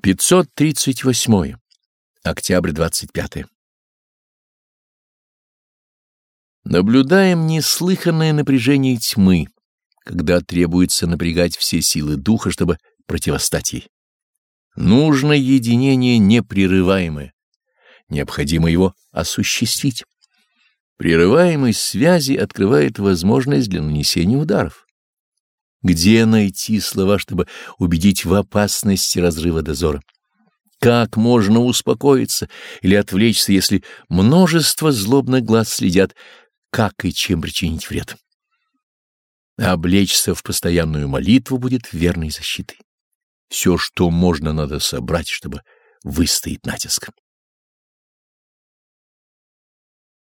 538. Октябрь 25. Наблюдаем неслыханное напряжение тьмы, когда требуется напрягать все силы духа, чтобы противостать ей. Нужно единение непрерываемое, необходимо его осуществить. Прерываемость связи открывает возможность для нанесения ударов. Где найти слова, чтобы убедить в опасности разрыва дозора? Как можно успокоиться или отвлечься, если множество злобных глаз следят, как и чем причинить вред? Облечься в постоянную молитву будет верной защитой. Все, что можно, надо собрать, чтобы выстоять натиском.